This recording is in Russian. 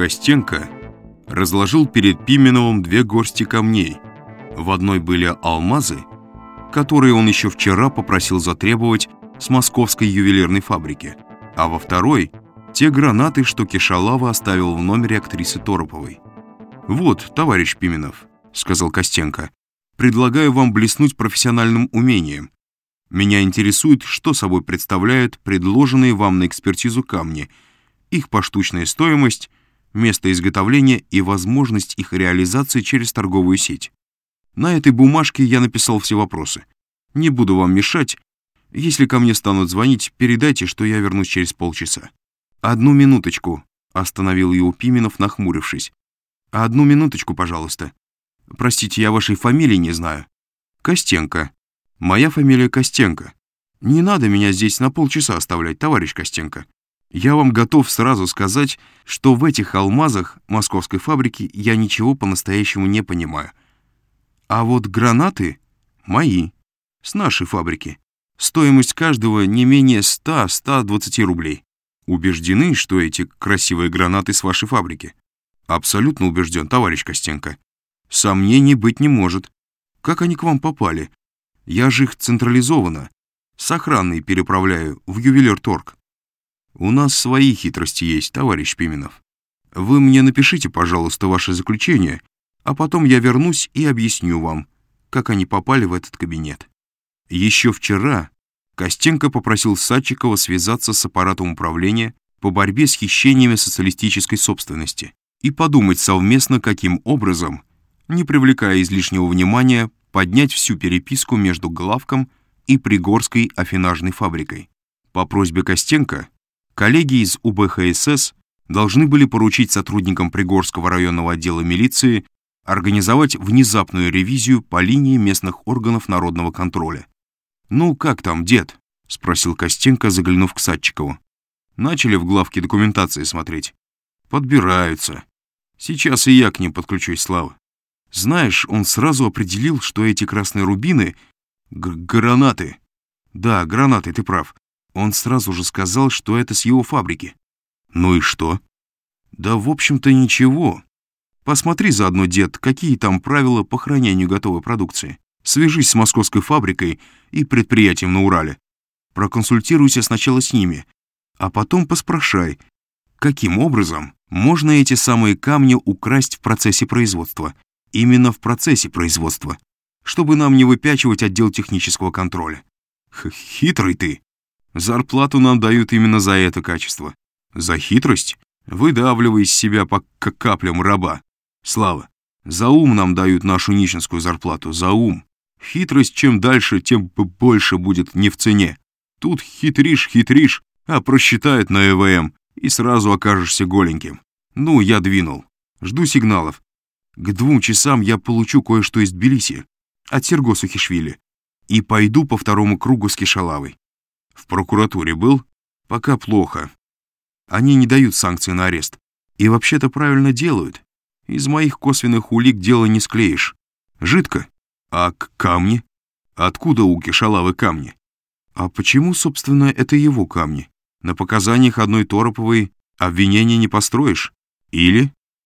Костенко разложил перед Пименовым две горсти камней. В одной были алмазы, которые он еще вчера попросил затребовать с московской ювелирной фабрики, а во второй — те гранаты, что Кишалава оставил в номере актрисы Тороповой. «Вот, товарищ Пименов», — сказал Костенко, — «предлагаю вам блеснуть профессиональным умением. Меня интересует, что собой представляют предложенные вам на экспертизу камни, их поштучная стоимость, место изготовления и возможность их реализации через торговую сеть. На этой бумажке я написал все вопросы. Не буду вам мешать. Если ко мне станут звонить, передайте, что я вернусь через полчаса. Одну минуточку, остановил его Пименов, нахмурившись. Одну минуточку, пожалуйста. Простите, я вашей фамилии не знаю. Костенко. Моя фамилия Костенко. Не надо меня здесь на полчаса оставлять, товарищ Костенко. Я вам готов сразу сказать, что в этих алмазах московской фабрики я ничего по-настоящему не понимаю. А вот гранаты мои, с нашей фабрики. Стоимость каждого не менее 100-120 рублей. Убеждены, что эти красивые гранаты с вашей фабрики? Абсолютно убежден, товарищ Костенко. Сомнений быть не может. Как они к вам попали? Я же их централизованно, с охраной переправляю в ювелир-торг. У нас свои хитрости есть, товарищ Пименов. Вы мне напишите, пожалуйста, ваше заключение, а потом я вернусь и объясню вам, как они попали в этот кабинет. Еще вчера Костенко попросил Садчикова связаться с аппаратом управления по борьбе с хищениями социалистической собственности и подумать совместно, каким образом, не привлекая излишнего внимания, поднять всю переписку между Главком и Пригорской афинажной фабрикой. По просьбе Костенко коллеги из УБХСС должны были поручить сотрудникам Пригорского районного отдела милиции организовать внезапную ревизию по линии местных органов народного контроля. «Ну, как там, дед?» — спросил Костенко, заглянув к Садчикову. «Начали в главке документации смотреть?» «Подбираются. Сейчас и я к ним подключусь, Слава. Знаешь, он сразу определил, что эти красные рубины — гранаты. Да, гранаты, ты прав. Он сразу же сказал, что это с его фабрики. Ну и что? Да, в общем-то, ничего. Посмотри заодно, дед, какие там правила по хранению готовой продукции. Свяжись с московской фабрикой и предприятием на Урале. Проконсультируйся сначала с ними, а потом поспрашай, каким образом можно эти самые камни украсть в процессе производства. Именно в процессе производства, чтобы нам не выпячивать отдел технического контроля. Х Хитрый ты. Зарплату нам дают именно за это качество. За хитрость? Выдавливай из себя по каплям раба. Слава, за ум нам дают нашу нищенскую зарплату, за ум. Хитрость чем дальше, тем больше будет не в цене. Тут хитришь, хитришь, а просчитают на ЭВМ, и сразу окажешься голеньким. Ну, я двинул. Жду сигналов. К двум часам я получу кое-что из Тбилиси, от Серго Сухишвили, и пойду по второму кругу с Кишалавой. В прокуратуре был? Пока плохо. Они не дают санкций на арест. И вообще-то правильно делают. Из моих косвенных улик дело не склеишь. Жидко. А к камни? Откуда у Кишалавы камни? А почему, собственно, это его камни? На показаниях одной Тороповой обвинения не построишь. Или